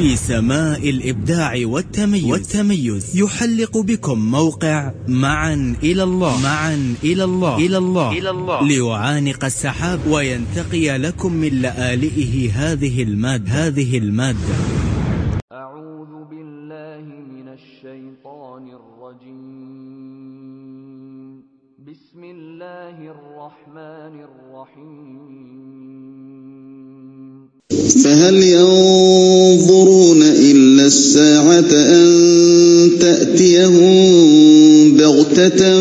في سماء الإبداع والتميز, والتميز. يحلق بكم موقع معا إلى الله. معا إلى الله. إلى الله, إلى الله. ليعانق السحاب وينتقي لكم من لآلئه هذه المادة. هذه المادة. فهل ينظرون إلا الساعة أن تأتيهم بغتة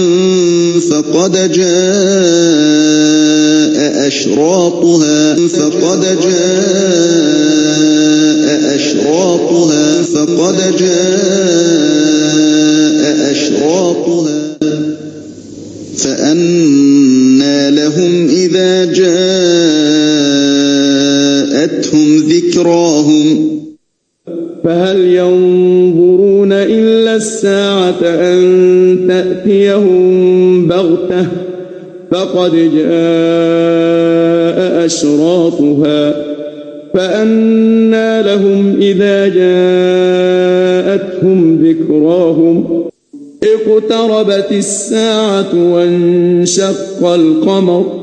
فقد جاء أشراطها فقد جاء أشراطها فقد جاء أشراطها. فأنى لهم إذا جاءتهم ذكراهم. فهل ينظرون إلا الساعة أن تأتيهم بغتة؟ فقد جاء أشراطها. فأنى لهم إذا جاءتهم ذكراهم. اقتربت الساعة وانشق القمر.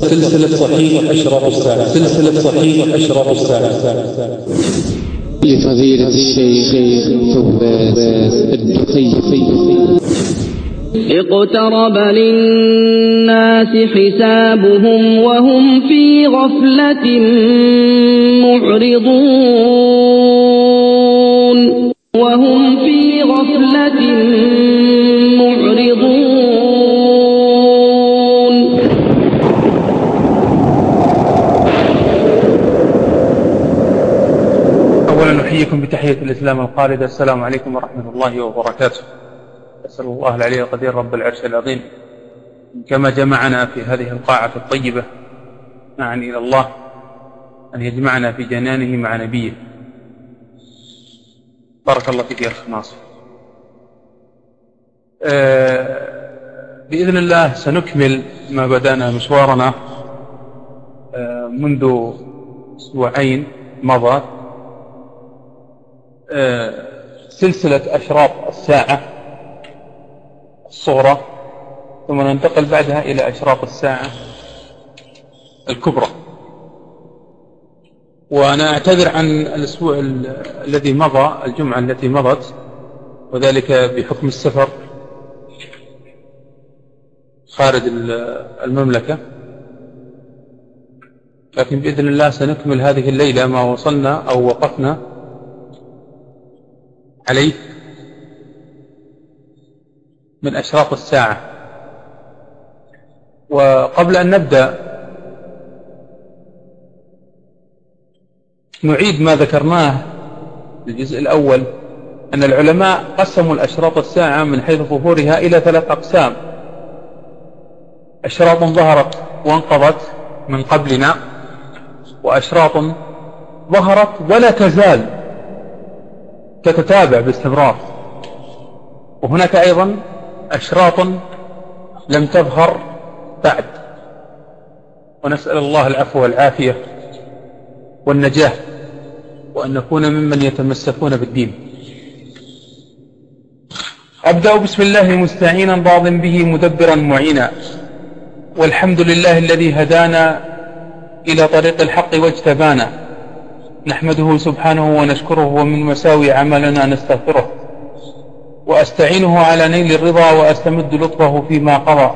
سلسلة صحيح أشراط الساعة سلسلة صحيح أشراط الساعة لفضيلة الشيخ ثبات الدقي اقترب للناس حسابهم وهم في غفلة معرضون. وهم في غفلة معرضون بتحية الإسلام الخالدة السلام عليكم ورحمة الله وبركاته. أسأل الله العلي القدير رب العرش العظيم كما جمعنا في هذه القاعة الطيبة معا إلى الله أن يجمعنا في جنانه مع نبيه. بارك الله فيك يا أخي ناصر. آه بإذن الله سنكمل ما بدأنا مشوارنا آه منذ أسبوعين مضى. سلسلة أشراط الساعة الصغرى ثم ننتقل بعدها إلى أشراط الساعة الكبرى. وأنا أعتذر عن الأسبوع الذي مضى الجمعة التي مضت وذلك بحكم السفر خارج المملكة. لكن بإذن الله سنكمل هذه الليلة ما وصلنا أو وقفنا. عليه من أشراط الساعة. وقبل أن نبدأ نعيد ما ذكرناه في الجزء الأول أن العلماء قسموا الأشراط الساعة من حيث ظهورها إلى ثلاث أقسام. أشراط ظهرت وانقضت من قبلنا وأشراط ظهرت ولا تزال. تتتابع باستمرار. وهناك أيضا أشراط لم تظهر بعد. ونسأل الله العفو والعافية والنجاة وأن نكون ممن يتمسكون بالدين. أبدأ بسم الله مستعينا راض به مدبرا معينا. والحمد لله الذي هدانا إلى طريق الحق واجتبانا. نحمده سبحانه ونشكره ومن مساوي عملنا نستغفره وأستعينه على نيل الرضا وأستمد لطفه فيما قضى.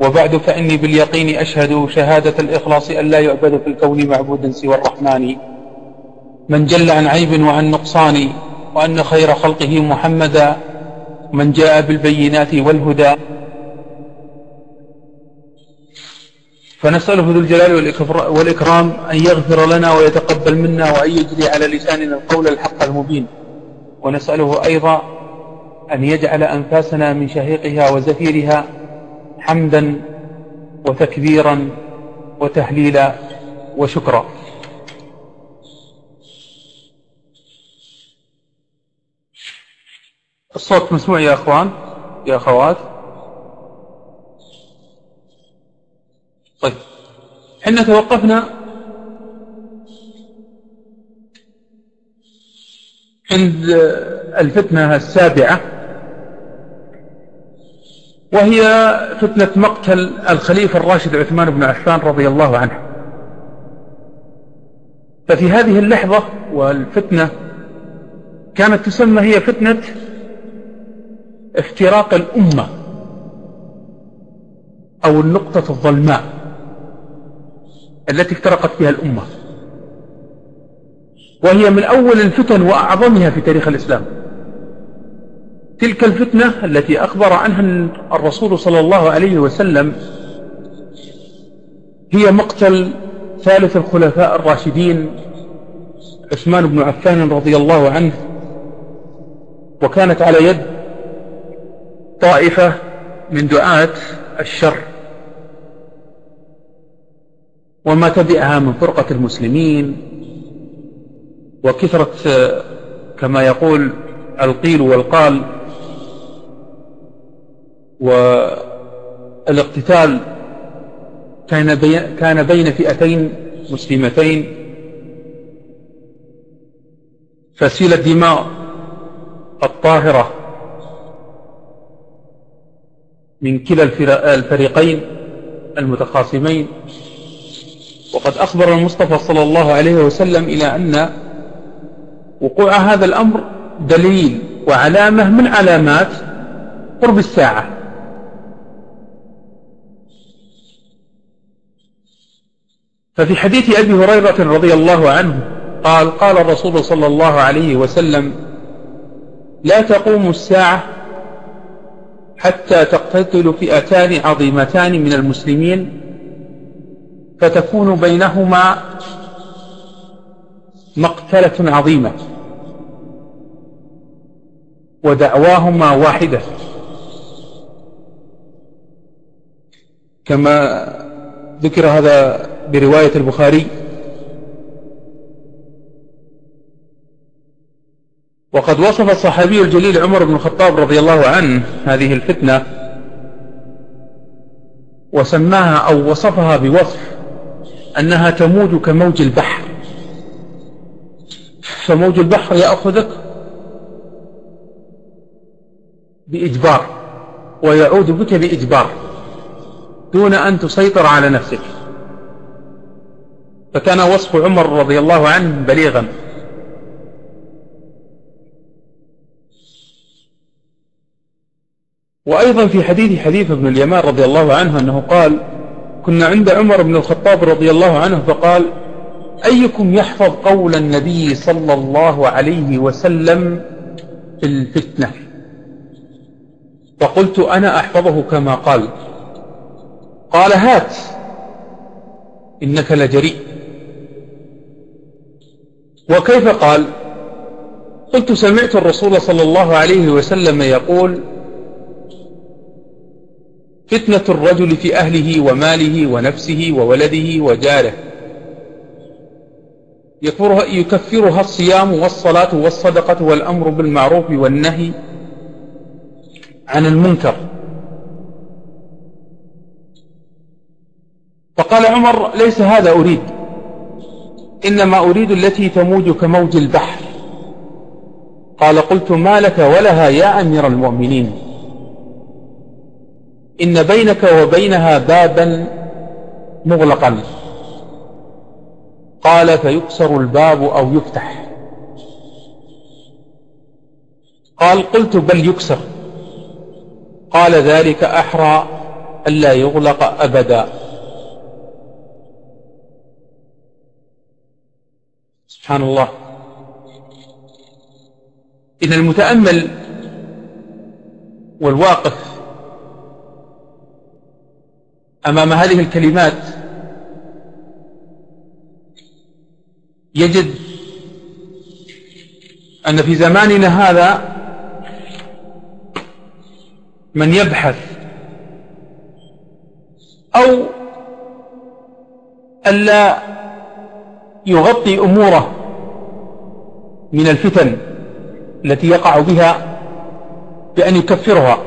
وبعد فإني باليقين أشهد شهادة الإخلاص أن لا يعبد في الكون معبود سوى الرحمن. من جل عن عيب وعن نقصان وأن خير خلقه محمدا. من جاء بالبينات والهدى فنسأله ذو الجلال والإكرام أن يغفر لنا ويتقبل منا وأن يجري على لساننا القول الحق المبين. ونسأله أيضا أن يجعل أنفاسنا من شهيقها وزفيرها حمدا وتكبيرا وتهليلا وشكرا. الصوت مسموع يا أخوان يا أخوات. حنا توقفنا. عند الفتنة السابعة وهي فتنة مقتل الخليفة الراشد عثمان بن عفان رضي الله عنه. ففي هذه اللحظة والفتنة كانت تسمى هي فتنة افتراق الأمة أو النقطة الظلماء. التي افترقت فيها الأمة. وهي من أول الفتن وأعظمها في تاريخ الإسلام. تلك الفتنة التي أخبر عنها الرسول صلى الله عليه وسلم هي مقتل ثالث الخلفاء الراشدين عثمان بن عفان رضي الله عنه وكانت على يد طائفة من دعاة الشر. وما تبعها من فرقة المسلمين. وكثرة كما يقول القيل والقال والاقتتال كان كان بين فئتين مسلمتين. فسيل الدماء الطاهرة من كلا الفريقين المتخاصمين. وقد أخبر المصطفى صلى الله عليه وسلم إلى أن وقوع هذا الأمر دليل وعلامة من علامات قرب الساعة. ففي حديث أبي هريرة رضي الله عنه قال قال الرسول صلى الله عليه وسلم لا تقوم الساعة حتى تقتتل فئتان عظيمتان من المسلمين فتكون بينهما مقتلة عظيمة. ودعواهما واحدة. كما ذكر هذا برواية البخاري. وقد وصف الصحابي الجليل عمر بن الخطاب رضي الله عنه هذه الفتنة. وسماها أو وصفها بوصف أنها تموج كموج البحر. فموج البحر يأخذك بإجبار ويعود بك بإجبار دون أن تسيطر على نفسك. فكان وصف عمر رضي الله عنه بليغا. وأيضا في حديث حديث ابن اليمان رضي الله عنه أنه قال كنا عند عمر بن الخطاب رضي الله عنه فقال أيكم يحفظ قول النبي صلى الله عليه وسلم في الفتنة؟ فقلت أنا أحفظه كما قال. قال هات إنك لجريء. وكيف قال؟ قلت سمعت الرسول صلى الله عليه وسلم يقول فتنة الرجل في أهله وماله ونفسه وولده وجاره. يكفرها الصيام والصلاة والصدقة والأمر بالمعروف والنهي عن المنكر. فقال عمر ليس هذا أريد. إنما أريد التي تموج كموج البحر. قال قلت ما لك ولها يا أمير المؤمنين. إن بينك وبينها بابا مغلقا. قال فيكسر الباب أو يفتح. قال قلت بل يكسر. قال ذلك أحرى ألا يغلق أبدا. سبحان الله. إن المتأمل والواقف أمام هذه الكلمات يجد أن في زماننا هذا من يبحث أو ألا يغطي أموره من الفتن التي يقع بها بأن يكفرها.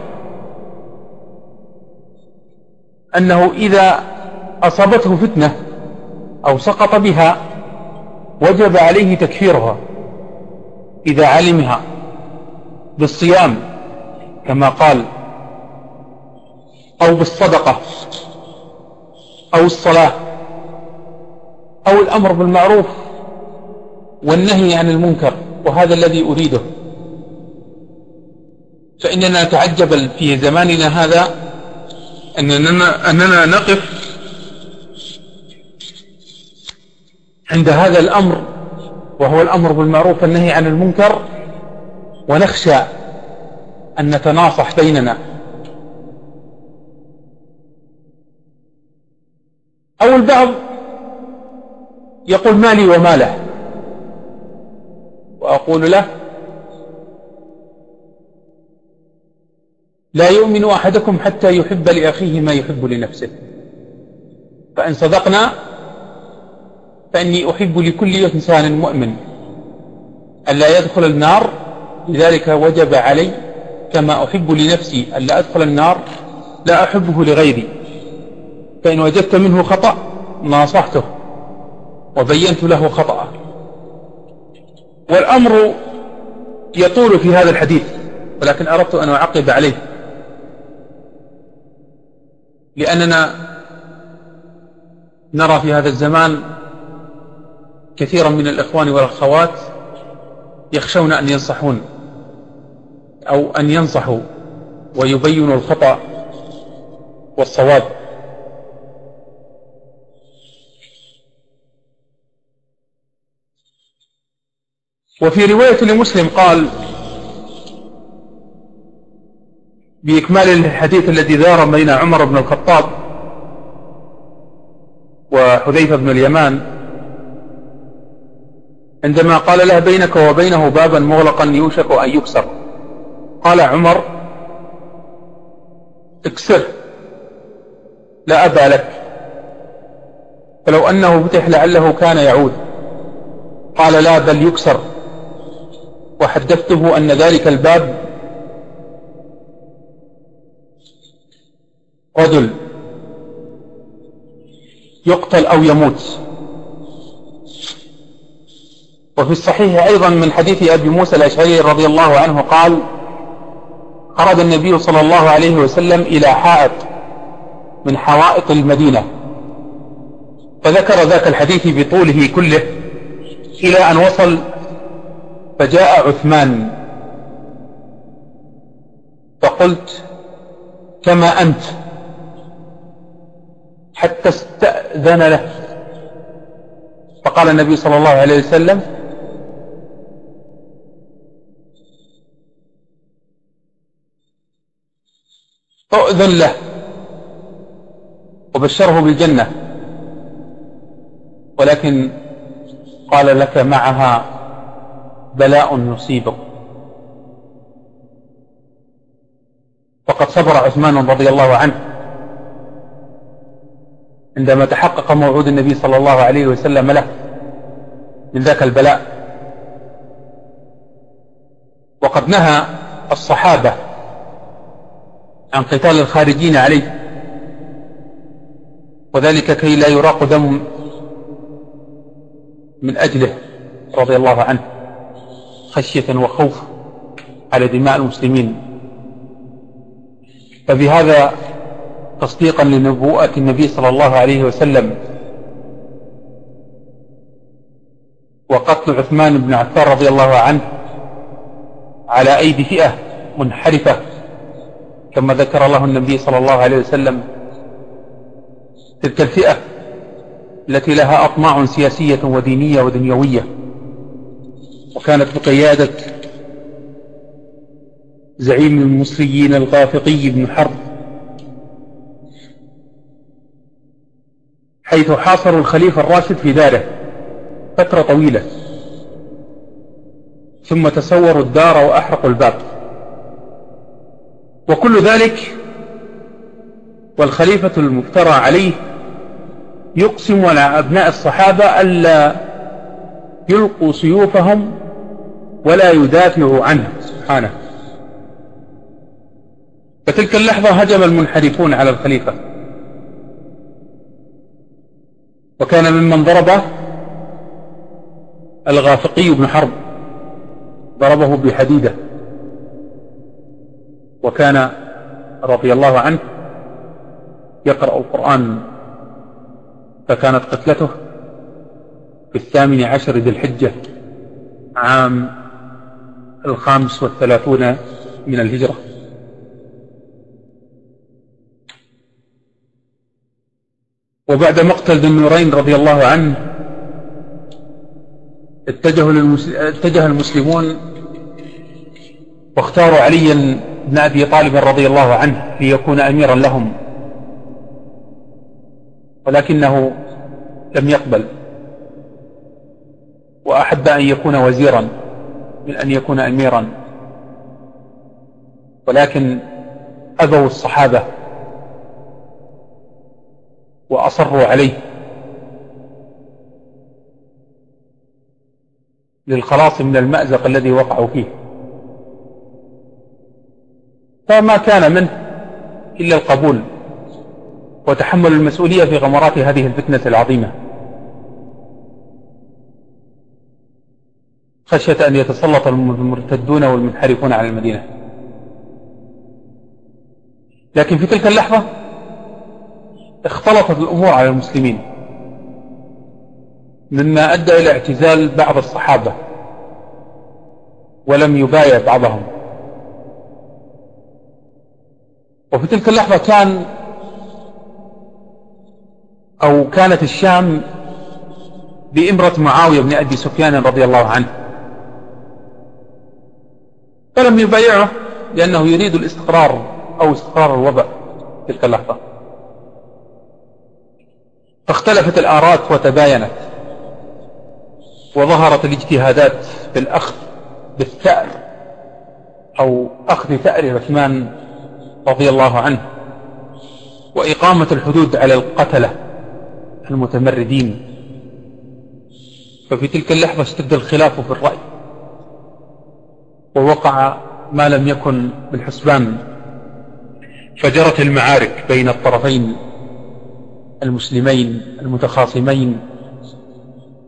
أنه إذا أصابته فتنة أو سقط بها وجب عليه تكفيرها إذا علمها بالصيام كما قال أو بالصدقة أو الصلاة أو الأمر بالمعروف والنهي عن المنكر وهذا الذي أريده فإننا نتعجب في زماننا هذا أننا, أننا نقف عند هذا الأمر وهو الأمر بالمعروف والنهي عن المنكر ونخشى أن نتناصح بيننا. أو البعض يقول مالي وماله وأقول له لا يؤمن أحدكم حتى يحب لأخيه ما يحب لنفسه. فإن صدقنا فإني أحب لكل إنسان مؤمن ألا يدخل النار لذلك وجب علي كما أحب لنفسي ألا أدخل النار لا أحبه لغيري. فإن وجدت منه خطأ ناصحته وبينت له خطأه. والأمر يطول في هذا الحديث ولكن أردت أن أعقب عليه. لأننا نرى في هذا الزمان كثيرا من الإخوان والأخوات يخشون أن ينصحون أو أن ينصحوا ويبينوا الخطأ والصواب. وفي رواية لمسلم قال بإكمال الحديث الذي دار بين عمر بن الخطاب وحذيفة بن اليمان عندما قال له بينك وبينه بابا مغلقا يوشك أن يكسر. قال عمر اكسره لا أبا لك. فلو أنه فتح لعله كان يعود. قال لا بل يكسر. وحدثته أن ذلك الباب رجل يقتل أو يموت. وفي الصحيح أيضا من حديث أبي موسى الأشعري رضي الله عنه قال خرج النبي صلى الله عليه وسلم إلى حائط من حوائط المدينة فذكر ذاك الحديث بطوله كله إلى أن وصل فجاء عثمان. فقلت كما أنت؟ حتى استأذن له. فقال النبي صلى الله عليه وسلم أؤذن له وبشره بالجنة. ولكن قال لك معها بلاء يصيبك. فقد صبر عثمان رضي الله عنه. عندما تحقق موعود النبي صلى الله عليه وسلم له من ذاك البلاء. وقد نهى الصحابة عن قتال الخارجين عليه وذلك كي لا يراق دم من أجله رضي الله عنه خشية وخوف على دماء المسلمين. فبهذا تصديقا لنبوءة النبي صلى الله عليه وسلم. وقتل عثمان بن عفان رضي الله عنه على أيدي فئة منحرفة كما ذكر الله النبي صلى الله عليه وسلم. تلك الفئة التي لها أطماع سياسية ودينية ودنيوية وكانت بقيادة زعيم المصريين الغافقي بن حرب. حيث حاصروا الخليفة الراشد في داره فترة طويلة. ثم تسوروا الدار وأحرقوا الباب. وكل ذلك والخليفة المفترى عليه يقسم على أبناء الصحابة ألا يلقوا سيوفهم ولا يدافعوا عنه سبحانه. فتلك اللحظة هجم المنحرفون على الخليفة. وكان ممن ضربه الغافقي بن حرب ضربه بحديدة. وكان رضي الله عنه يقرأ القرآن فكانت قتلته في الثامن عشر ذي الحجة عام الخامس والثلاثون من الهجرة. وبعد مقتل ذي النورين رضي الله عنه اتجه المسلمون واختاروا عليا بن أبي طالب رضي الله عنه ليكون أميرا لهم ولكنه لم يقبل. وأحب أن يكون وزيرا من أن يكون أميرا. ولكن أبوا الصحابة وأصروا عليه. للخلاص من المأزق الذي وقعوا فيه. فما كان منه إلا القبول وتحمل المسؤولية في غمرات هذه الفتنة العظيمة. خشية أن يتسلط المرتدون والمنحرفون على المدينة. لكن في تلك اللحظة اختلطت الأمور على المسلمين مما أدى إلى اعتزال بعض الصحابة ولم يبايع بعضهم. وفي تلك اللحظة كان أو كانت الشام بإمرة معاوية بن أبي سفيان رضي الله عنه فلم يبايعه لأنه يريد الاستقرار أو استقرار الوضع تلك اللحظة. فاختلفت الآرات وتباينت وظهرت الاجتهادات في الأخذ بالثأر أو أخذ ثأر عثمان رضي الله عنه وإقامة الحدود على القتلة المتمردين. ففي تلك اللحظة اشتد الخلاف في الرأي ووقع ما لم يكن بالحسبان. فجرت المعارك بين الطرفين. المسلمين المتخاصمين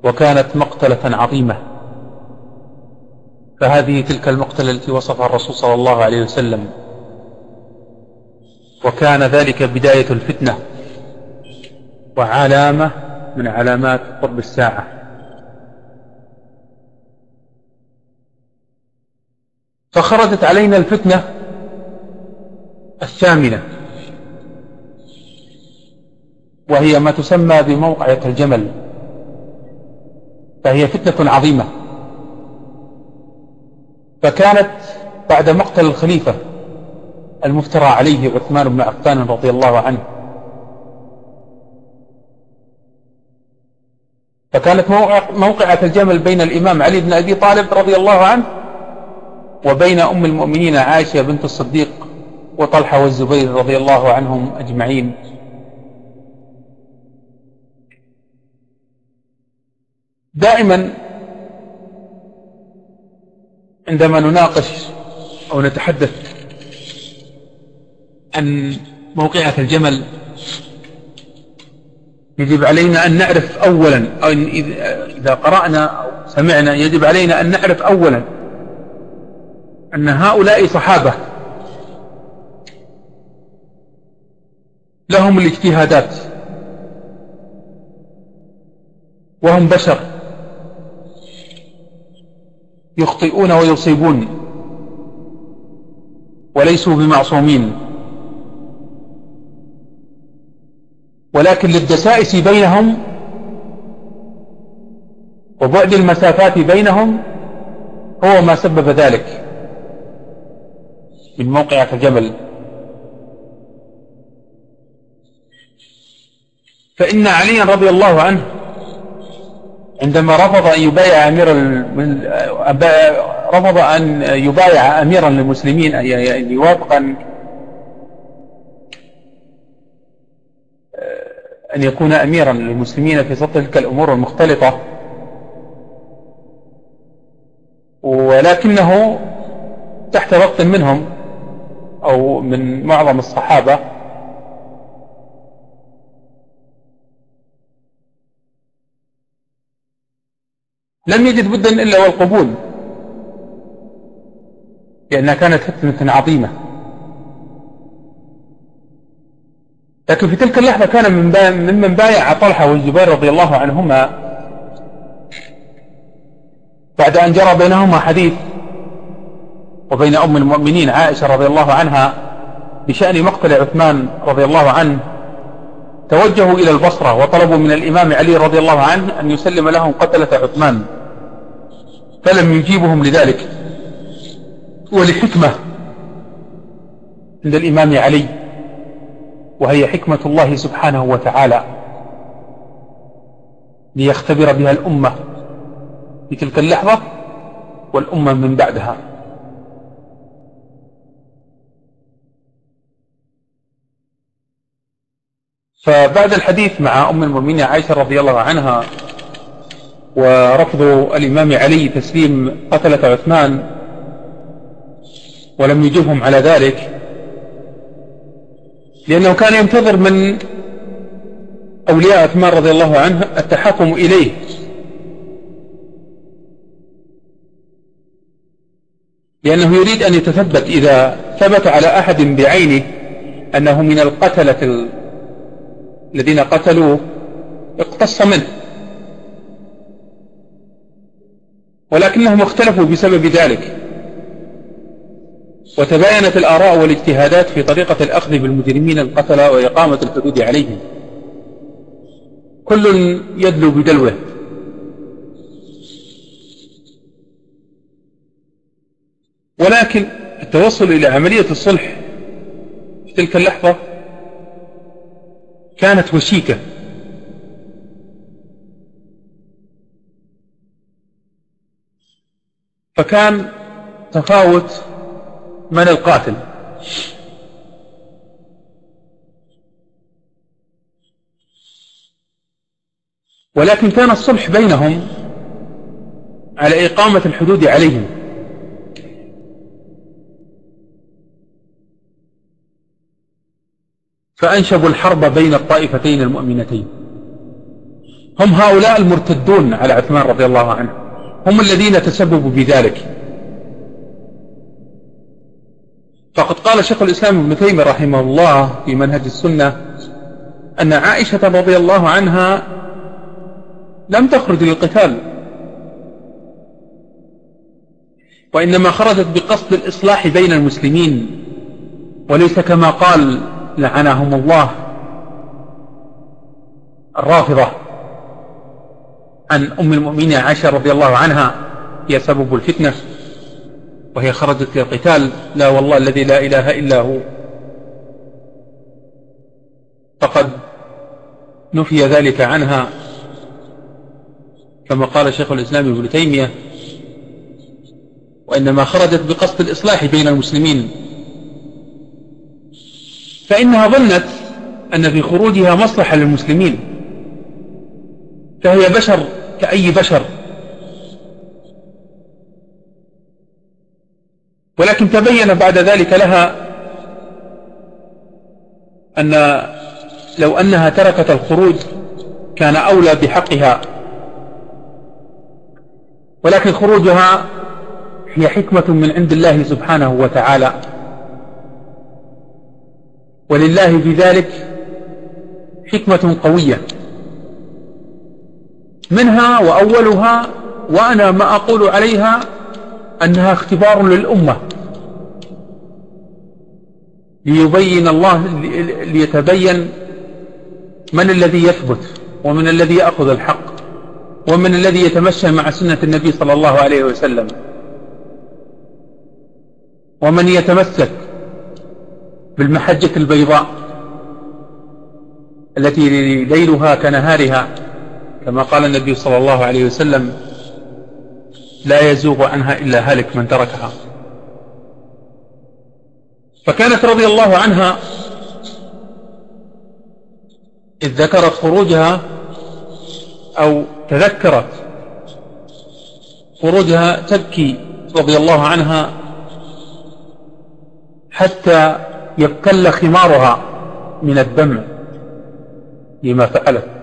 وكانت مقتلة عظيمة. فهذه تلك المقتلة التي وصفها الرسول صلى الله عليه وسلم. وكان ذلك بداية الفتنة وعلامة من علامات قرب الساعة. فخرجت علينا الفتنة الثامنة. وهي ما تسمى بموقعة الجمل فهي فتنة عظيمة. فكانت بعد مقتل الخليفة المفترى عليه عثمان بن عفان رضي الله عنه. فكانت موقعة الجمل بين الإمام علي بن أبي طالب رضي الله عنه وبين أم المؤمنين عائشة بنت الصديق وطلحة والزبير رضي الله عنهم أجمعين. دائما عندما نناقش أو نتحدث عن موقعة الجمل يجب علينا أن نعرف أولا أو إذا قرأنا أو سمعنا يجب علينا أن نعرف أولا أن هؤلاء صحابة لهم الاجتهادات وهم بشر. يخطئون ويصيبون وليسوا بمعصومين. ولكن للدسائس بينهم وبعد المسافات بينهم هو ما سبب ذلك من موقعة الجبل. فإن عليا رضي الله عنه عندما رفض أن يبايع أمير رفض أن يبايع أميرا للمسلمين أن يوافق أن أن يكون أميرا للمسلمين في سط تلك الأمور المختلطة. ولكنه تحت ضغط منهم أو من معظم الصحابة. لم يجد بدا إلا والقبول لأنها كانت فتنة عظيمة. لكن في تلك اللحظة كان من ممن بايع طلحة والزبير رضي الله عنهما بعد أن جرى بينهما حديث وبين أم المؤمنين عائشة رضي الله عنها بشأن مقتل عثمان رضي الله عنه توجهوا إلى البصرة وطلبوا من الإمام علي رضي الله عنه أن يسلم لهم قتلة عثمان. فلم يجيبهم لذلك. ولحكمة عند الإمام علي وهي حكمة الله سبحانه وتعالى ليختبر بها الأمة في تلك اللحظة والأمة من بعدها. فبعد الحديث مع أم المؤمنين عائشة رضي الله عنها ورفض الإمام علي تسليم قتلة عثمان ولم يجبهم على ذلك لأنه كان ينتظر من أولياء عثمان رضي الله عنه التحاكم إليه. لأنه يريد أن يتثبت إذا ثبت على أحد بعينه أنه من القتلة الذين قتلوه اقتص منه. ولكنهم اختلفوا بسبب ذلك. وتباينت الآراء والاجتهادات في طريقة الأخذ بالمجرمين القتلى وإقامة الحدود عليهم. كل يدلو بدلوه. ولكن التوصل إلى عملية الصلح في تلك اللحظة كانت وشيكة فكان تفاوت من القاتل. ولكن كان الصلح بينهم على إقامة الحدود عليهم. فأنشبوا الحرب بين الطائفتين المؤمنتين. هم هؤلاء المرتدون على عثمان رضي الله عنه. هم الذين تسببوا بذلك. فقد قال شيخ الإسلام ابن تيمية رحمه الله في منهج السنة أن عائشة رضي الله عنها لم تخرج للقتال وإنما خرجت بقصد الإصلاح بين المسلمين وليس كما قال لعنهم الله الرافضة. عن أم المؤمنين عائشة رضي الله عنها هي سبب الفتنة وهي خرجت للقتال لا والله الذي لا إله إلا هو. فقد نفي ذلك عنها. كما قال شيخ الإسلام ابن تيمية وإنما خرجت بقصد الإصلاح بين المسلمين. فإنها ظنت أن في خروجها مصلحة للمسلمين فهي بشر كأي بشر. ولكن تبين بعد ذلك لها أن لو أنها تركت الخروج كان أولى بحقها. ولكن خروجها هي حكمة من عند الله سبحانه وتعالى. ولله في ذلك حكمة قوية. منها وأولها وأنا ما أقول عليها أنها اختبار للأمة. ليبين الله ليتبين من الذي يثبت ومن الذي يأخذ الحق ومن الذي يتمشى مع سنة النبي صلى الله عليه وسلم. ومن يتمسك بالمحجة البيضاء التي ليلها كنهارها كما قال النبي صلى الله عليه وسلم لا يزوغ عنها إلا هالك من تركها. فكانت رضي الله عنها إذ ذكرت خروجها أو تذكرت خروجها تبكي رضي الله عنها حتى يبتل خمارها من الدمع لما فعلت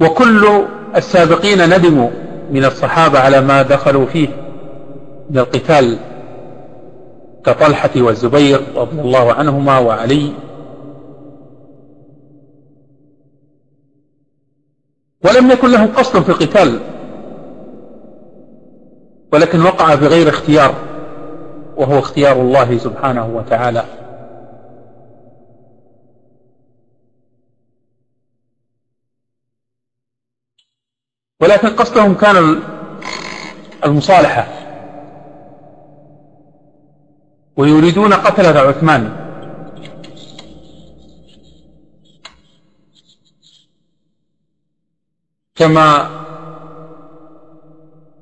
وكل السابقين ندموا من الصحابة على ما دخلوا فيه من القتال كطلحة والزبير رضي الله عنهما وعلي. ولم يكن لهم قصد في القتال ولكن وقع بغير اختيار وهو اختيار الله سبحانه وتعالى. ولكن قصدهم كان المصالحة. ويريدون قتلة عثمان. كما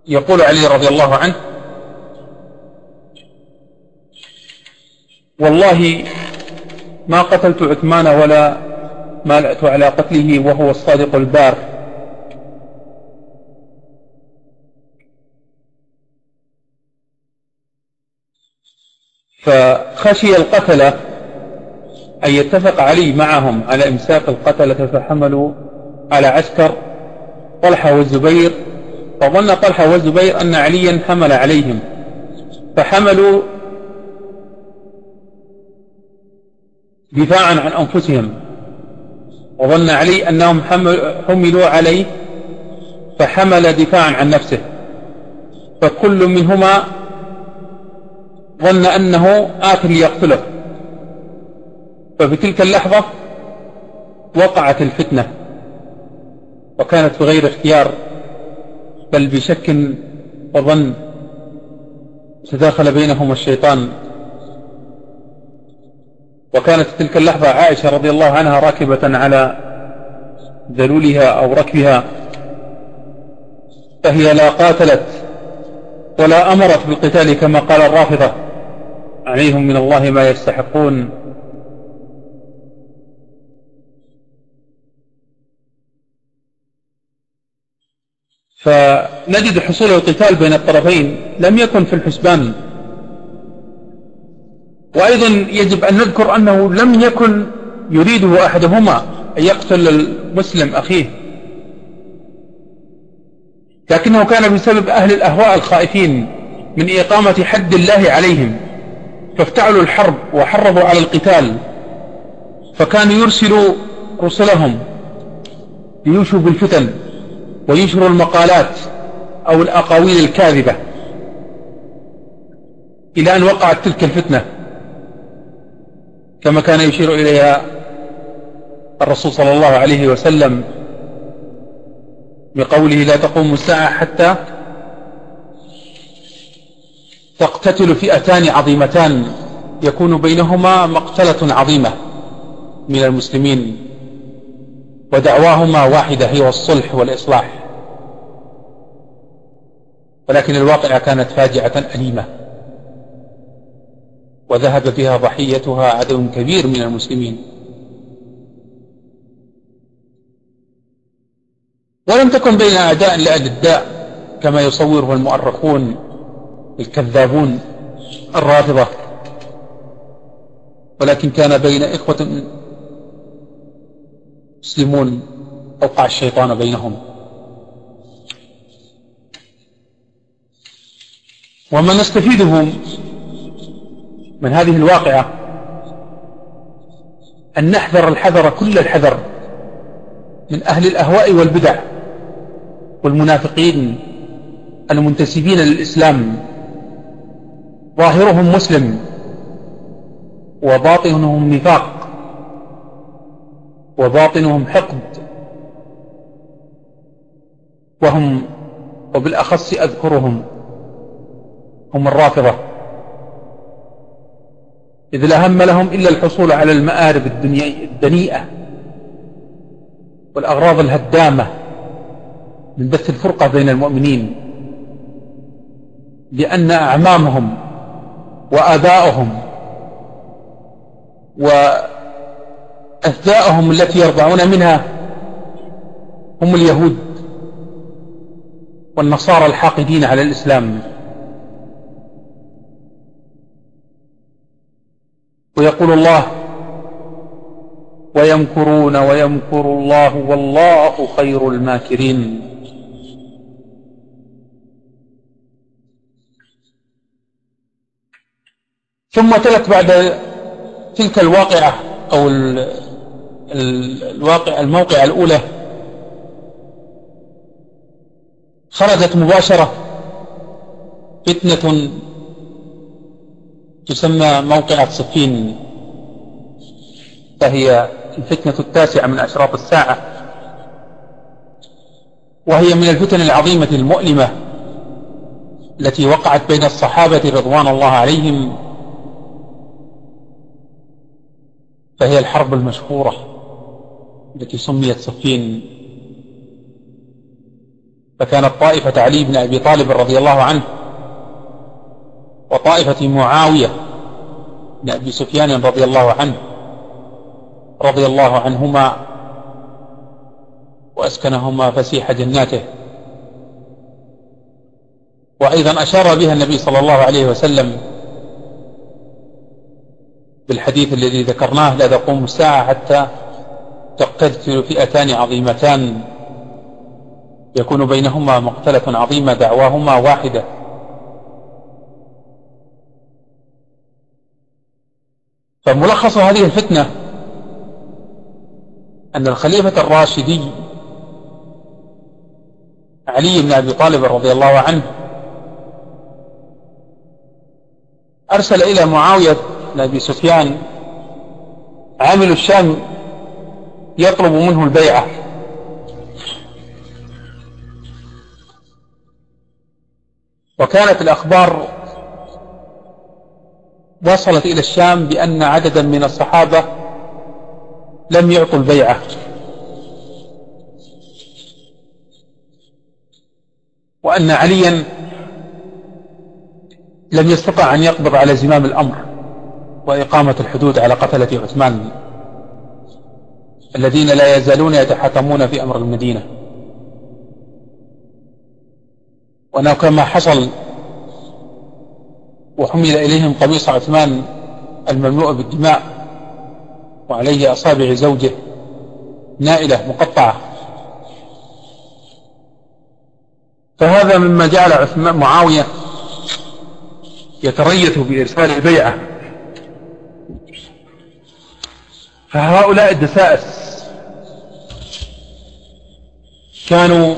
يقول علي رضي الله عنه والله ما قتلت عثمان ولا مالأت على قتله وهو الصادق البار. فخشي القتلة أن يتفق علي معهم على إمساك القتلة فحملوا على عسكر طلحة والزبير. فظن طلحة والزبير أن عليا حمل عليهم فحملوا دفاعا عن أنفسهم. وظن علي أنهم حملوا عليه فحمل دفاعا عن نفسه. فكل منهما ظن أنه آت ليقتله ففي تلك اللحظة وقعت الفتنة وكانت بغير اختيار بل بشك وظن تداخل بينهما الشيطان. وكانت تلك اللحظة عائشة رضي الله عنها راكبة على ذلولها أو ركبها فهي لا قاتلت ولا أمرت بالقتال كما قال الرافضة. عليهم من الله ما يستحقون. فنجد حصول القتال بين الطرفين لم يكن في الحسبان. وأيضا يجب أن نذكر أنه لم يكن يريده أحدهما أن يقتل المسلم أخيه. لكنه كان بسبب أهل الأهواء الخائفين من إقامة حد الله عليهم. فافتعلوا الحرب وحرضوا على القتال فكانوا يرسلوا رسلهم ليوشوا بالفتن وينشروا المقالات أو الأقاويل الكاذبة إلى أن وقعت تلك الفتنة كما كان يشير إليها الرسول صلى الله عليه وسلم بقوله لا تقوم الساعة حتى تقتتل فئتان عظيمتان يكون بينهما مقتلة عظيمة من المسلمين ودعواهما واحدة هي الصلح والإصلاح. ولكن الواقعة كانت فاجعة أليمة وذهب بها ضحيتها عدد كبير من المسلمين. ولم تكن بين أعداء لأعداء كما يصوره المؤرخون الكذابون الرافضة. ولكن كان بين إخوة مسلمون أوقع الشيطان بينهم. وما نستفيده من هذه الواقعة أن نحذر الحذر كل الحذر من أهل الأهواء والبدع والمنافقين المنتسبين للإسلام. ظاهرهم مسلم وباطنهم نفاق وباطنهم حقد وهم وبالأخص أذكرهم هم الرافضة إذ لا هم لهم إلا الحصول على المآرب الدنيئة والأغراض الهدامة من بث الفرقة بين المؤمنين لأن أعمامهم وآباؤهم وأثداءهم التي يرضعون منها هم اليهود والنصارى الحاقدين على الإسلام. ويقول الله ويمكرون ويمكر الله والله خير الماكرين. ثم تلت بعد تلك الواقعة أو الواقع الموقع الأولى خرجت مباشرة فتنة تسمى موقعة صفين فهي الفتنة التاسعة من أشراط الساعة. وهي من الفتن العظيمة المؤلمة التي وقعت بين الصحابة رضوان الله عليهم فهي الحرب المشهورة التي سميت صفين فكانت طائفة علي بن أبي طالب رضي الله عنه وطائفة معاوية بن أبي سفيان رضي الله عنه رضي الله عنهما وأسكنهما فسيح جناته. وأيضا أشار بها النبي صلى الله عليه وسلم بالحديث الذي ذكرناه لا تقوم الساعة حتى تقتتل فئتان عظيمتان. يكون بينهما مقتلة عظيمة دعواهما واحدة. فملخص هذه الفتنة أن الخليفة الراشدي علي بن أبي طالب رضي الله عنه أرسل إلى معاوية بن أبي سفيان عامل الشام يطلب منه البيعة. وكانت الأخبار وصلت إلى الشام بأن عددا من الصحابة لم يعطوا البيعة. وأن عليا لم يستطع أن يقبض على زمام الأمر. وإقامة الحدود على قتلة عثمان الذين لا يزالون يتحكمون في أمر المدينة. وأنه كما حصل وحمل إليهم قميص عثمان المملوء بالدماء وعليه أصابع زوجه نائلة مقطعة. فهذا مما جعل عثمان معاوية يتريث بإرسال البيعة. فهؤلاء الدسائس كانوا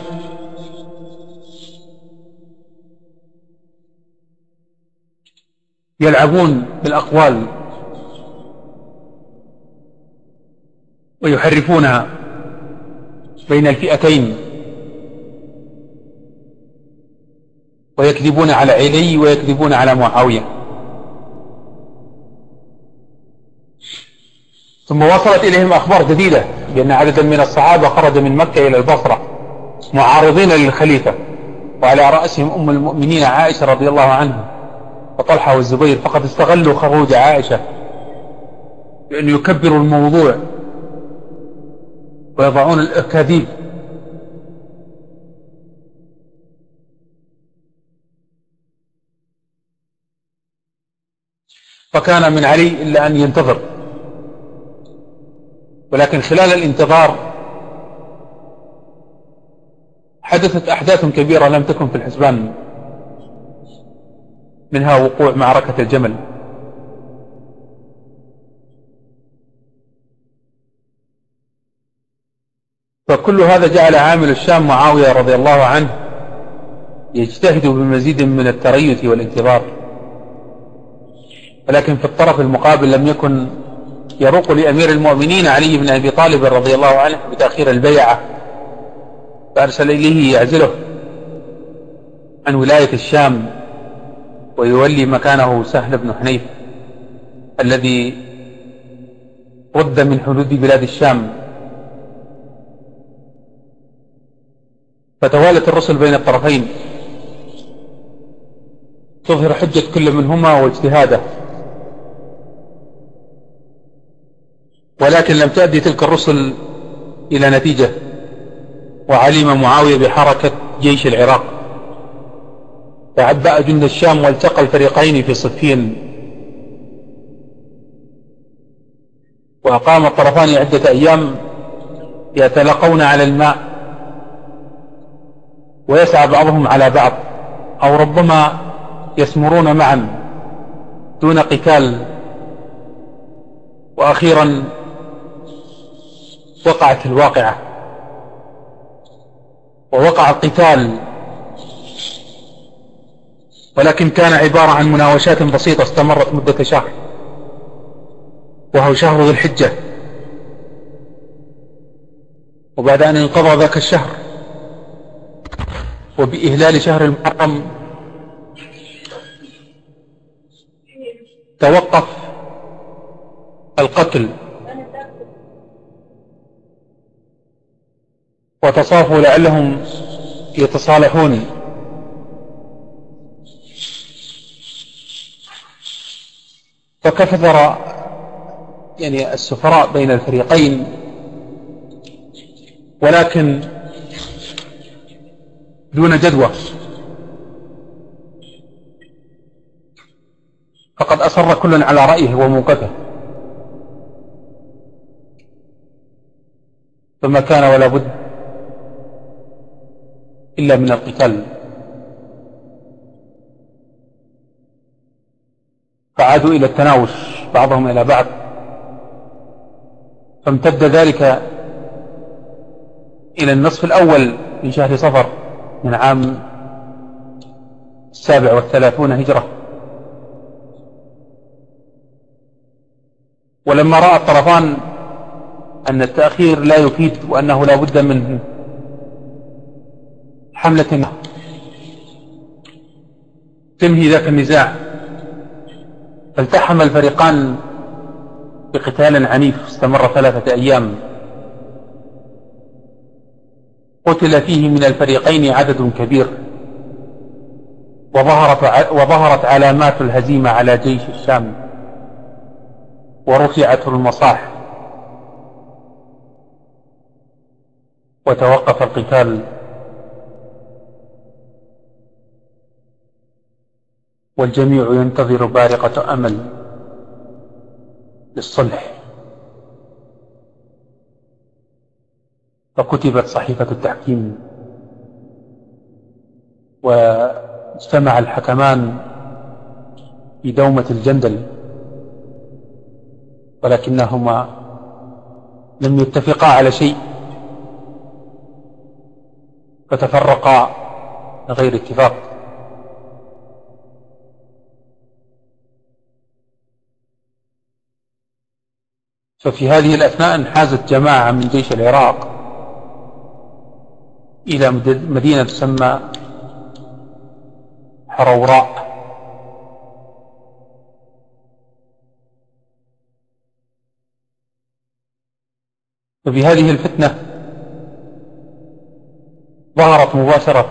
يلعبون بالأقوال ويحرفونها بين الفئتين ويكذبون على علي ويكذبون على معاوية. ثم وصلت إليهم أخبار جديدة بأن عددا من الصحابة خرج من مكة إلى البصرة معارضين للخليفة وعلى رأسهم أم المؤمنين عائشة رضي الله عنها وطلحة والزبير فقد استغلوا خروج عائشة بأن يكبروا الموضوع ويضعون الأكاذيب. فكان من علي إلا أن ينتظر. ولكن خلال الانتظار حدثت أحداث كبيرة لم تكن في الحسبان منها وقوع معركة الجمل. فكل هذا جعل عامل الشام معاوية رضي الله عنه يجتهد بمزيد من التريث والانتظار. ولكن في الطرف المقابل لم يكن يروق لأمير المؤمنين علي بن أبي طالب رضي الله عنه بتأخير البيعة. فأرسل إليه يعزله عن ولاية الشام ويولي مكانه سهل بن حنيف الذي رد من حدود بلاد الشام. فتوالت الرسل بين الطرفين. تظهر حجة كل منهما واجتهاده. ولكن لم تأدي تلك الرسل إلى نتيجة وعلم معاوية بحركة جيش العراق. فعبأ جند الشام والتقى الفريقين في صفين. وأقام الطرفان عدة أيام يتلقون على الماء ويسعى بعضهم على بعض أو ربما يسمرون معا دون قتال. وأخيرا وقعت الواقعة. ووقع القتال. ولكن كان عبارة عن مناوشات بسيطة استمرت مدة شهر. وهو شهر ذي الحجة. وبعد أن انقضى ذاك الشهر وبإهلال شهر المحرم توقف القتل. وتصافوا لعلهم يتصالحون. فكثر يعني السفراء بين الفريقين. ولكن دون جدوى. فقد أصر كل على رأيه وموقفه. فما كان ولا بد إلا من القتال. فعادوا إلى التناوش بعضهم إلى بعض. فامتد ذلك إلى النصف الأول من شهر صفر من عام السابع والثلاثون هجرة. ولما رأى الطرفان أن التأخير لا يفيد وأنه لا بد من حملة تنهي ذاك النزاع. فالتحم الفريقان بقتال عنيف استمر ثلاثة أيام. قتل فيه من الفريقين عدد كبير. وظهرت, وظهرت علامات الهزيمة على جيش الشام. ورفعت المصاح. وتوقف القتال. والجميع ينتظر بارقة أمل للصلح. فكتبت صحيفة التحكيم واجتمع الحكمان في دومة الجندل ولكنهما لم يتفقا على شيء فتفرقا غير اتفاق. ففي هذه الأثناء انحازت جماعة من جيش العراق إلى مدينة تسمى حروراء. ففي هذه الفتنة ظهرت مباشرة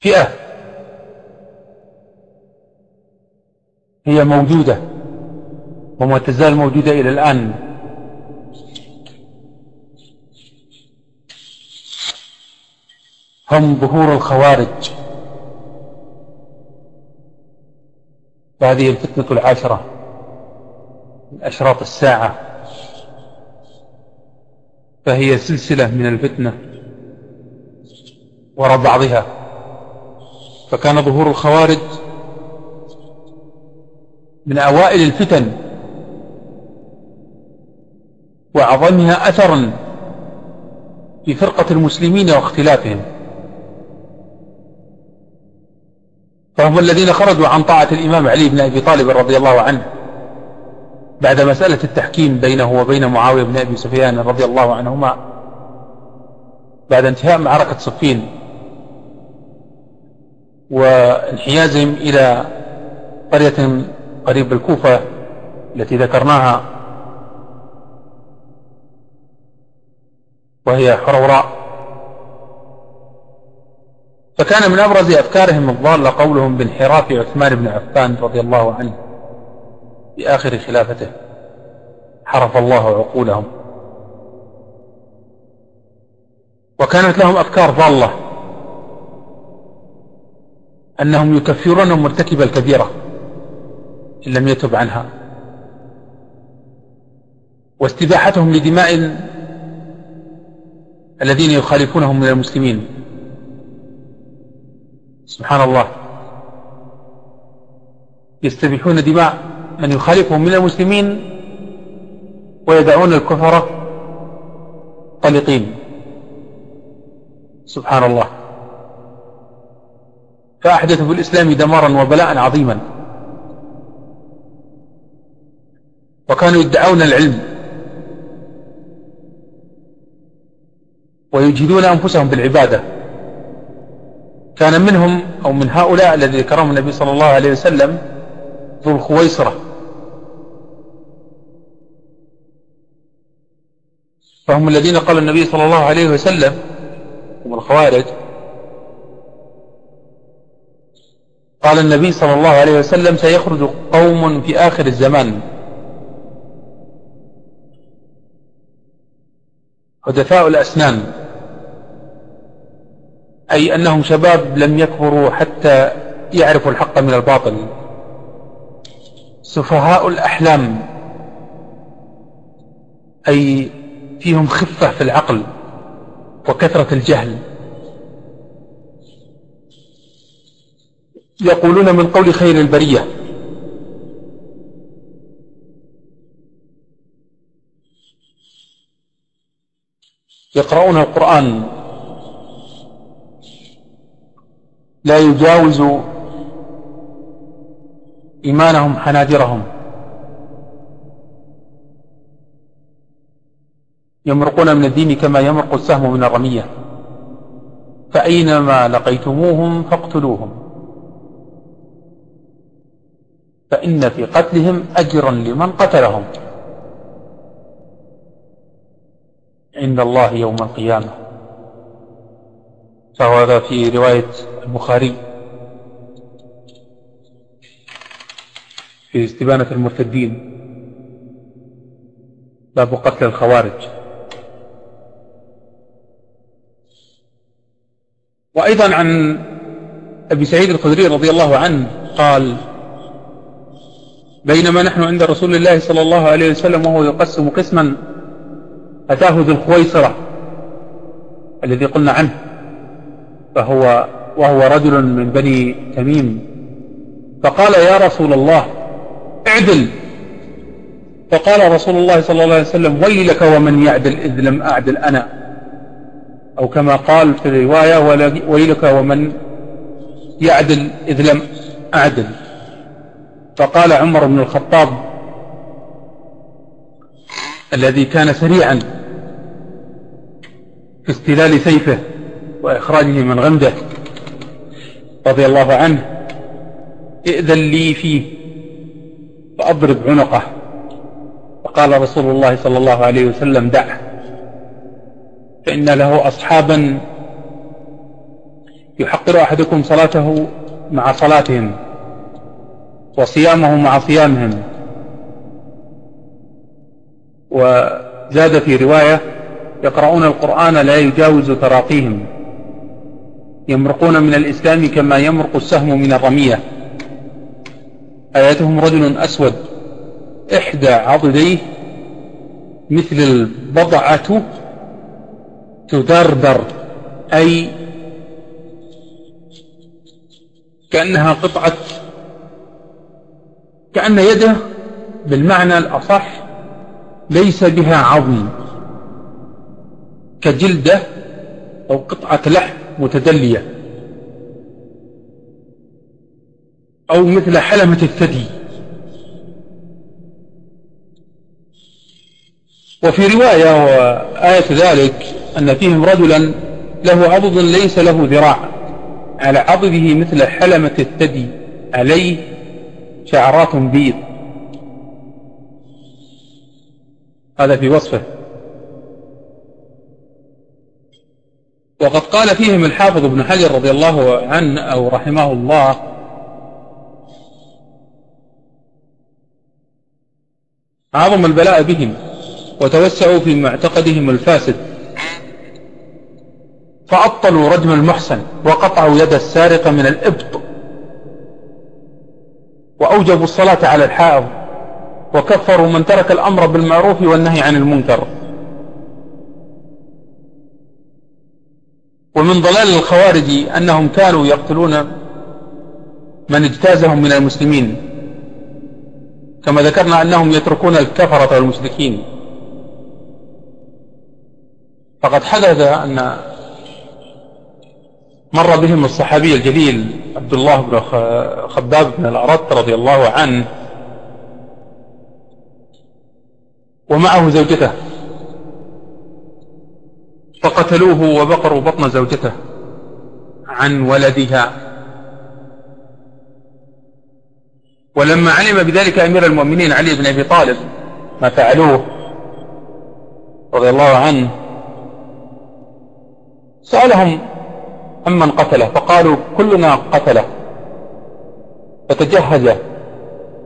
فئة هي موجودة وما تزال موجودة إلى الآن. هم ظهور الخوارج. وهذه الفتنة العاشرة أشراط الساعة. فهي سلسلة من الفتنة وراء بعضها. فكان ظهور الخوارج من أوائل الفتن وأعظمها أثرا في فرقة المسلمين واختلافهم. فهم الذين خرجوا عن طاعة الإمام علي بن أبي طالب رضي الله عنه بعد مسألة التحكيم بينه وبين معاوية بن أبي سفيان رضي الله عنهما بعد انتهاء معركة صفين وانحيازهم إلى قرية قريب الكوفة التي ذكرناها. وهي حروراء. فكان من أبرز أفكارهم الضالة قولهم بانحراف عثمان بن عفان رضي الله عنه في آخر خلافته. حرف الله عقولهم. وكانت لهم أفكار ضالة. أنهم يكفرون مرتكب الكبيرة. إن لم يتب عنها. واستباحتهم لدماء الذين يخالفونهم من المسلمين. سبحان الله. يستبيحون دماء من يخالفهم من المسلمين ويدعون الكفرة طلقين سبحان الله. فأحدثوا في الإسلام دمارا وبلاء عظيما. وكانوا يدعون العلم ويجهدون أنفسهم بالعبادة. كان منهم أو من هؤلاء الذي ذكرهم النبي صلى الله عليه وسلم ذو الخويصرة. فهم الذين قال النبي صلى الله عليه وسلم هم الخوارج. قال النبي صلى الله عليه وسلم سيخرج قوم في آخر الزمان. حدثاء الأسنان. أي أنهم شباب لم يكبروا حتى يعرفوا الحق من الباطل. سفهاء الأحلام. أي فيهم خفة في العقل وكثرة الجهل. يقولون من قول خير البرية. يقرؤون القرآن. لا يجاوز إيمانهم حناجرهم. يمرقون من الدين كما يمرق السهم من الرمية. فأينما لقيتموهم فاقتلوهم. فإن في قتلهم أجرا لمن قتلهم. عند الله يوم القيامة. فهو هذا في رواية البخاري. في استبانة المرتدين. باب قتل الخوارج. وأيضا عن أبي سعيد الخدري رضي الله عنه قال بينما نحن عند رسول الله صلى الله عليه وسلم وهو يقسم قسما أتاه ذو الخويصرة الذي قلنا عنه فهو وهو رجل من بني تميم. فقال يا رسول الله اعدل. فقال رسول الله صلى الله عليه وسلم ويلك ومن يعدل إذ لم أعدل أنا. أو كما قال في الرواية ويلك ومن يعدل إذ لم أعدل. فقال عمر بن الخطاب الذي كان سريعا استلال سيفه وإخراجه من غمده رضي الله عنه ائذن لي فيه فأضرب عنقه. فقال رسول الله صلى الله عليه وسلم دعه فإن له أصحابا يحقر أحدكم صلاته مع صلاتهم وصيامه مع صيامهم. وزاد في رواية يقرؤون القرآن لا يجاوز تراقيهم. يمرقون من الإسلام كما يمرق السهم من الرمية. آياتهم رجل أسود إحدى عضديه مثل البضعة تدردر أي كأنها قطعة كأن يده بالمعنى الأصح ليس بها عظم. كجلدة أو قطعة لحم متدلية. أو مثل حلمة الثدي. وفي رواية وآية ذلك أن فيهم رجلا له عضد ليس له ذراع. على عضده مثل حلمة الثدي. عليه شعرات بيض. هذا في وصفه. وقد قال فيهم الحافظ ابن حجر رضي الله عنه أو رحمه الله عظم البلاء بهم وتوسعوا في معتقدهم الفاسد فأبطلوا رجم المحسن وقطعوا يد السارق من الإبط وأوجبوا الصلاة على الحائض وكفروا من ترك الأمر بالمعروف والنهي عن المنكر. ومن ضلال الخوارج أنهم كانوا يقتلون من اجتازهم من المسلمين. كما ذكرنا أنهم يتركون الكفرة والمشركين. فقد حدث أن مر بهم الصحابي الجليل عبد الله بن خباب بن الأرط رضي الله عنه ومعه زوجته. فقتلوه وبقروا بطن زوجته عن ولدها. ولما علم بذلك أمير المؤمنين علي بن أبي طالب ما فعلوه رضي الله عنه سألهم عمن قتله فقالوا كلنا قتله. فتجهز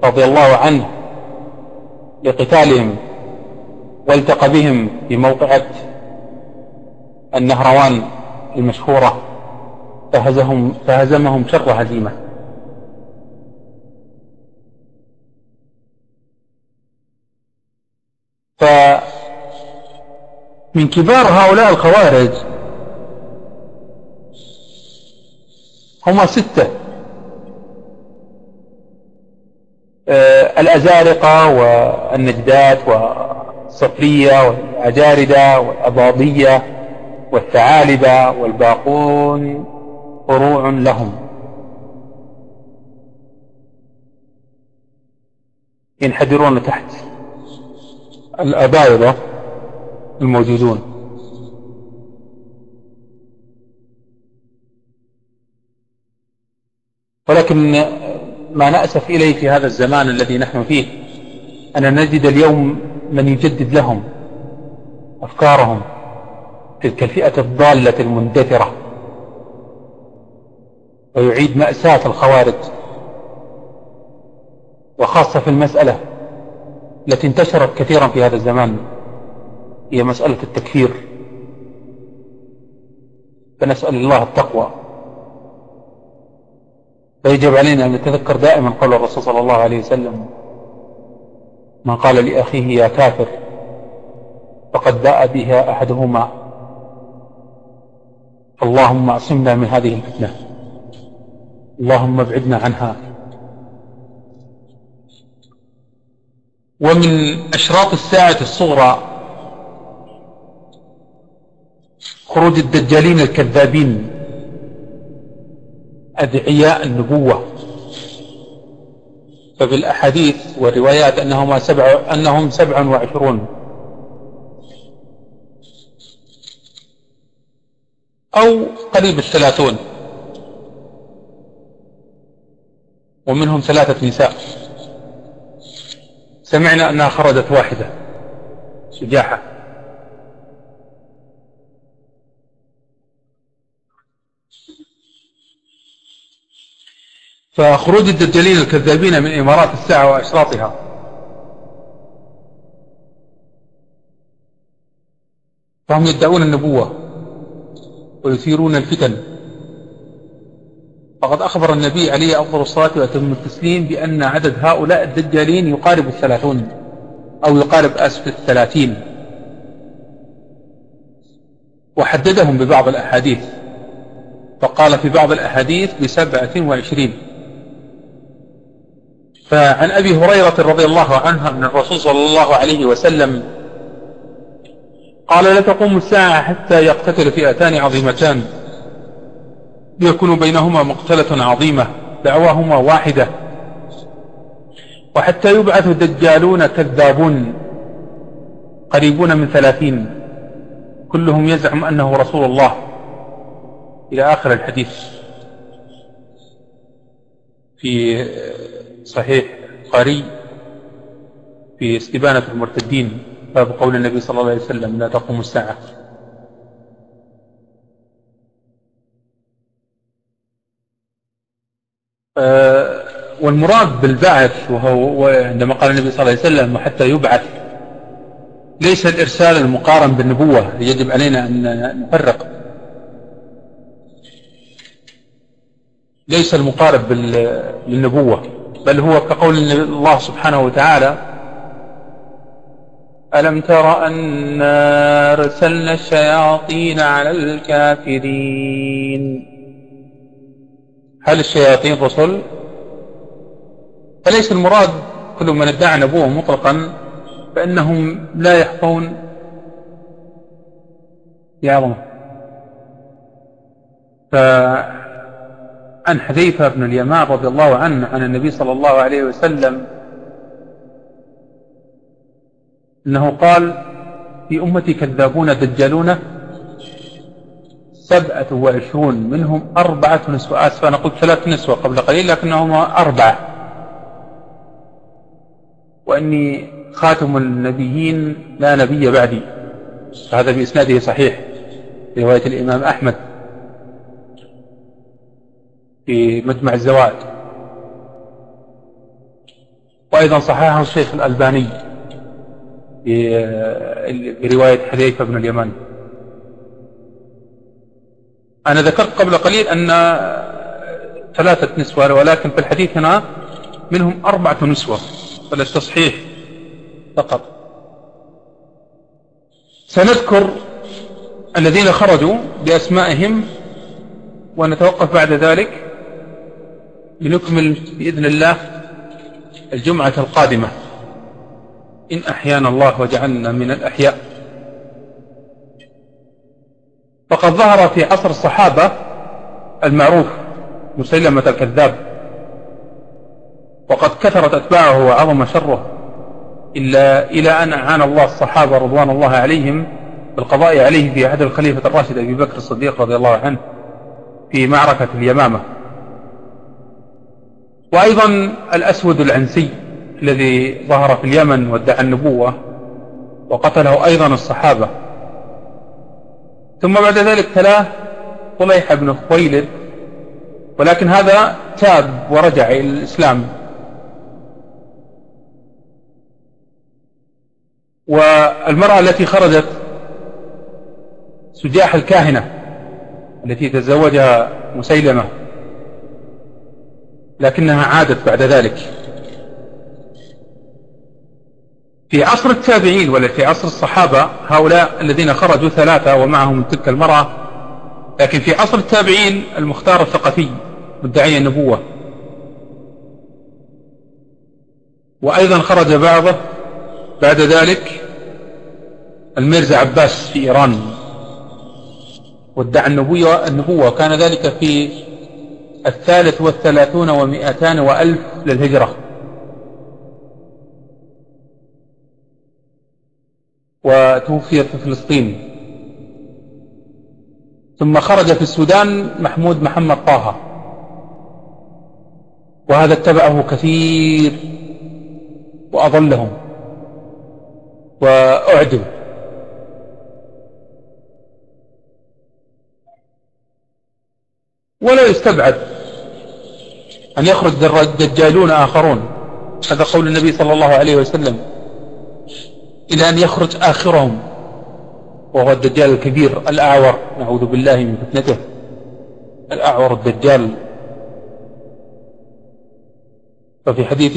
رضي الله عنه لقتالهم والتقى بهم في موقعة النهروان المشهورة فهزهم فهزمهم شر هزيمة. فمن كبار هؤلاء الخوارج هما ستة. آه، الأزارقة والنجدات والصفرية والأجاردة والأباضية. والثعالبة والباقون فروع لهم. ينحدرون تحت. الأبايضة الموجودون. ولكن ما نأسف إليه في هذا الزمان الذي نحن فيه أن نجد اليوم من يجدد لهم أفكارهم. تلك الفئة الضالة المندثرة. ويعيد مأساة الخوارج. وخاصة في المسألة التي انتشرت كثيرا في هذا الزمان هي مسألة التكفير. فنسأل الله التقوى. فيجب علينا أن نتذكر دائما قول الرسول صلى الله عليه وسلم من قال لأخيه يا كافر فقد باء بها أحدهما اللهم اعصمنا من هذه الفتنة. اللهم ابعدنا عنها. ومن أشراط الساعة الصغرى خروج الدجالين الكذابين. أدعياء النبوة. ففي الأحاديث والروايات أنهما سبع أنهم سبع وعشرون. أو قريب الثلاثون. ومنهم ثلاثة نساء. سمعنا أنها خرجت واحدة. سجاحة فخروج الدجالين الكذابين من إمارات الساعة وأشراطها. فهم يدعون النبوة. ويثيرون الفتن. فقد أخبر النبي عليه أفضل الصلاة وأتم التسليم بأن عدد هؤلاء الدجالين يقارب الثلاثون أو يقارب أسف الثلاثين. وحددهم ببعض الأحاديث. فقال في بعض الأحاديث بسبعة وعشرين. فعن أبي هريرة رضي الله عنه أن الرسول صلى الله عليه وسلم قال لا تقوم الساعة حتى يقتتل فئتان عظيمتان. ليكون بينهما مقتلة عظيمة دعواهما واحدة. وحتى يبعث دجالون كذابون قريبون من ثلاثين. كلهم يزعم أنه رسول الله. إلى آخر الحديث. في صحيح البخاري في استبانة المرتدين. باب قول النبي صلى الله عليه وسلم لا تقوم الساعة. آه، والمراد بالبعث وهو عندما قال النبي صلى الله عليه وسلم وحتى يبعث ليس الإرسال المقارن بالنبوة يجب علينا أن نفرق. ليس المقارب بالنبوة بل هو كقول الله سبحانه وتعالى ألم تر أنا أرسلنا الشياطين على الكافرين؟ هل الشياطين رسل؟ فليس المراد كل من ادعى نبوة مطلقا فإنهم لا يحظون يا عظمة فعن حذيفة بن اليمان رضي الله عنه عن النبي صلى الله عليه وسلم أنه قال في أمتي كذابون دجالون سبعة وعشرون منهم أربعة نسوة. آسف أنا قلت ثلاث نسوة قبل قليل لكنهم أربعة. وإني خاتم النبيين لا نبي بعدي. هذا بإسناده صحيح رواية الإمام أحمد في مجمع الزوائد. وأيضا صححه الشيخ الألباني. في رواية حذيفة بن اليمان. أنا ذكرت قبل قليل أن ثلاثة نسوة ولكن في الحديث هنا منهم أربعة نسوة فللتصحيح فقط. سنذكر الذين خرجوا بأسمائهم ونتوقف بعد ذلك لنكمل بإذن الله الجمعة القادمة. إن أحيانا الله وجعلنا من الأحياء. فقد ظهر في عصر الصحابة المعروف مسلمة الكذاب. وقد كثرت أتباعه وعظم شره إلا إلى أن أعان الله الصحابة رضوان الله عليهم بالقضاء عليه في عهد الخليفة الراشد أبي بكر الصديق رضي الله عنه في معركة اليمامة. وأيضا الأسود العنسي. الذي ظهر في اليمن وادعى النبوة وقتله أيضا الصحابة. ثم بعد ذلك تلاه طليحة بن خويلد ولكن هذا تاب ورجع إلى الإسلام. والمرأة التي خرجت سجاح الكاهنة التي تزوجها مسيلمة لكنها عادت بعد ذلك. في عصر التابعين ولا في عصر الصحابة هؤلاء الذين خرجوا ثلاثة ومعهم تلك المرأة لكن في عصر التابعين المختار الثقفي مدعي النبوة. وأيضا خرج بعضه بعد ذلك الميرزا عباس في إيران. وادعى النبوة, النبوة. وكان ذلك في الثالث والثلاثون ومئتان وألف للهجرة. وتوفي في فلسطين. ثم خرج في السودان محمود محمد طه. وهذا اتبعه كثير وأضلهم وأعدوا ولا يستبعد أن يخرج دجالون آخرون. هذا قول النبي صلى الله عليه وسلم. إلى أن يخرج آخرهم وهو الدجال الكبير الأعور نعوذ بالله من فتنته. الأعور الدجال. ففي حديث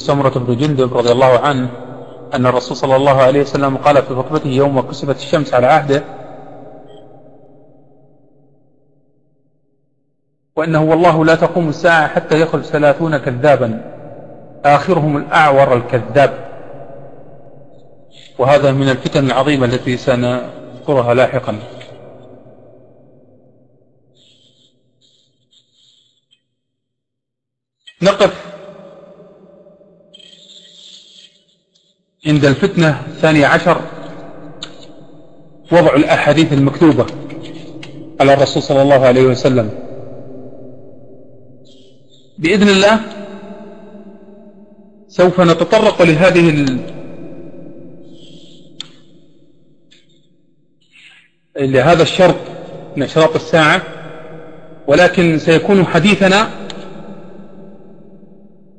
سمرة بن جندب رضي الله عنه أن الرسول صلى الله عليه وسلم قال في خطبته يوم كسفت الشمس على عهده وأنه والله لا تقوم الساعة حتى يخرج ثلاثون كذابا. آخرهم الأعور الكذاب. وهذا من الفتن العظيمة التي سنذكرها لاحقا. نقف عند الفتنة الثانية عشر وضع الأحاديث المكتوبة على الرسول صلى الله عليه وسلم. بإذن الله سوف نتطرق لهذه لهذا الشرط من أشراط الساعة ولكن سيكون حديثنا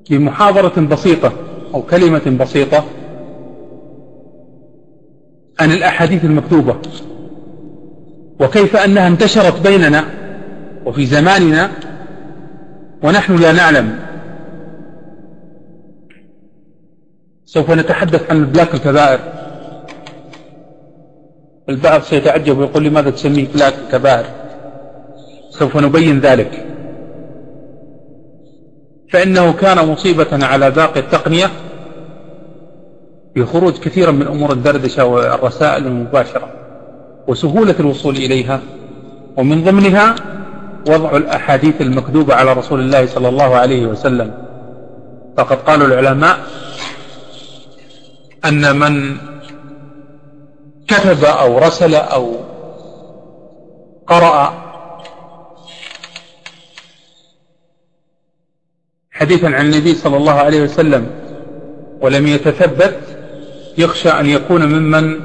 بمحاضرة بسيطة أو كلمة بسيطة عن الأحاديث المكتوبة وكيف أنها انتشرت بيننا وفي زماننا ونحن لا نعلم. سوف نتحدث عن ال black الكبائر. البعض سيتعجب ويقول لماذا تسميه black الكبائر سوف نبين ذلك. فإنه كان مصيبة على باقي التقنية في خروج كثيرا من أمور الدردشة والرسائل المباشرة وسهولة الوصول إليها ومن ضمنها وضع الأحاديث المكذوبة على رسول الله صلى الله عليه وسلم. فقد قالوا العلماء أن من كتب أو رسل أو قرأ حديثا عن النبي صلى الله عليه وسلم ولم يتثبت يخشى أن يكون ممن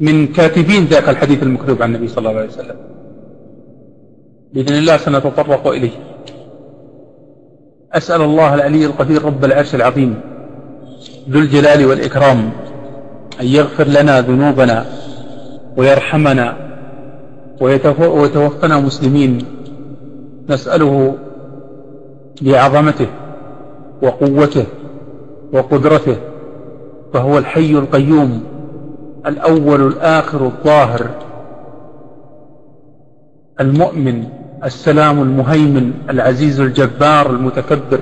من كاتبين ذاك الحديث المكتوب عن النبي صلى الله عليه وسلم. بإذن الله سنتطرق إليه. أسأل الله العلي القدير رب العرش العظيم ذو الجلال والإكرام أن يغفر لنا ذنوبنا ويرحمنا ويتوفنا مسلمين. نسأله بعظمته وقوته وقدرته فهو الحي القيوم الأول الآخر الظاهر المؤمن السلام المهيمن العزيز الجبار المتكبر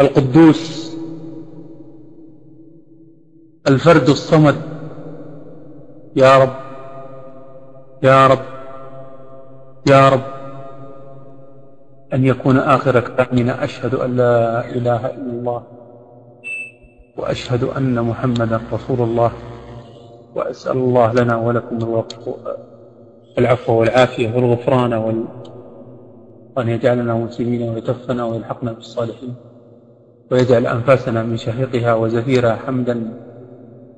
القدوس الفرد الصمد. يا رب يا رب يا رب أن يكون آخر كلامنا. أشهد أن لا إله إلا الله وأشهد أن محمدا رسول الله. وأسأل الله لنا ولكم العفو والعافية والغفران وال... وأن يجعلنا مسلمين ويتوفنا ويلحقنا بالصالحين ويجعل أنفاسنا من شهيقها وزفيرها حمدا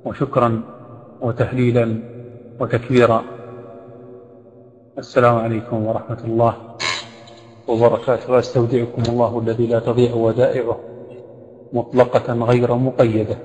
وشكرا وتهليلا وتكبيرا. السلام عليكم ورحمة الله وبركاته. واستودعكم الله الذي لا تضيع ودائعه مطلقة غير مقيدة.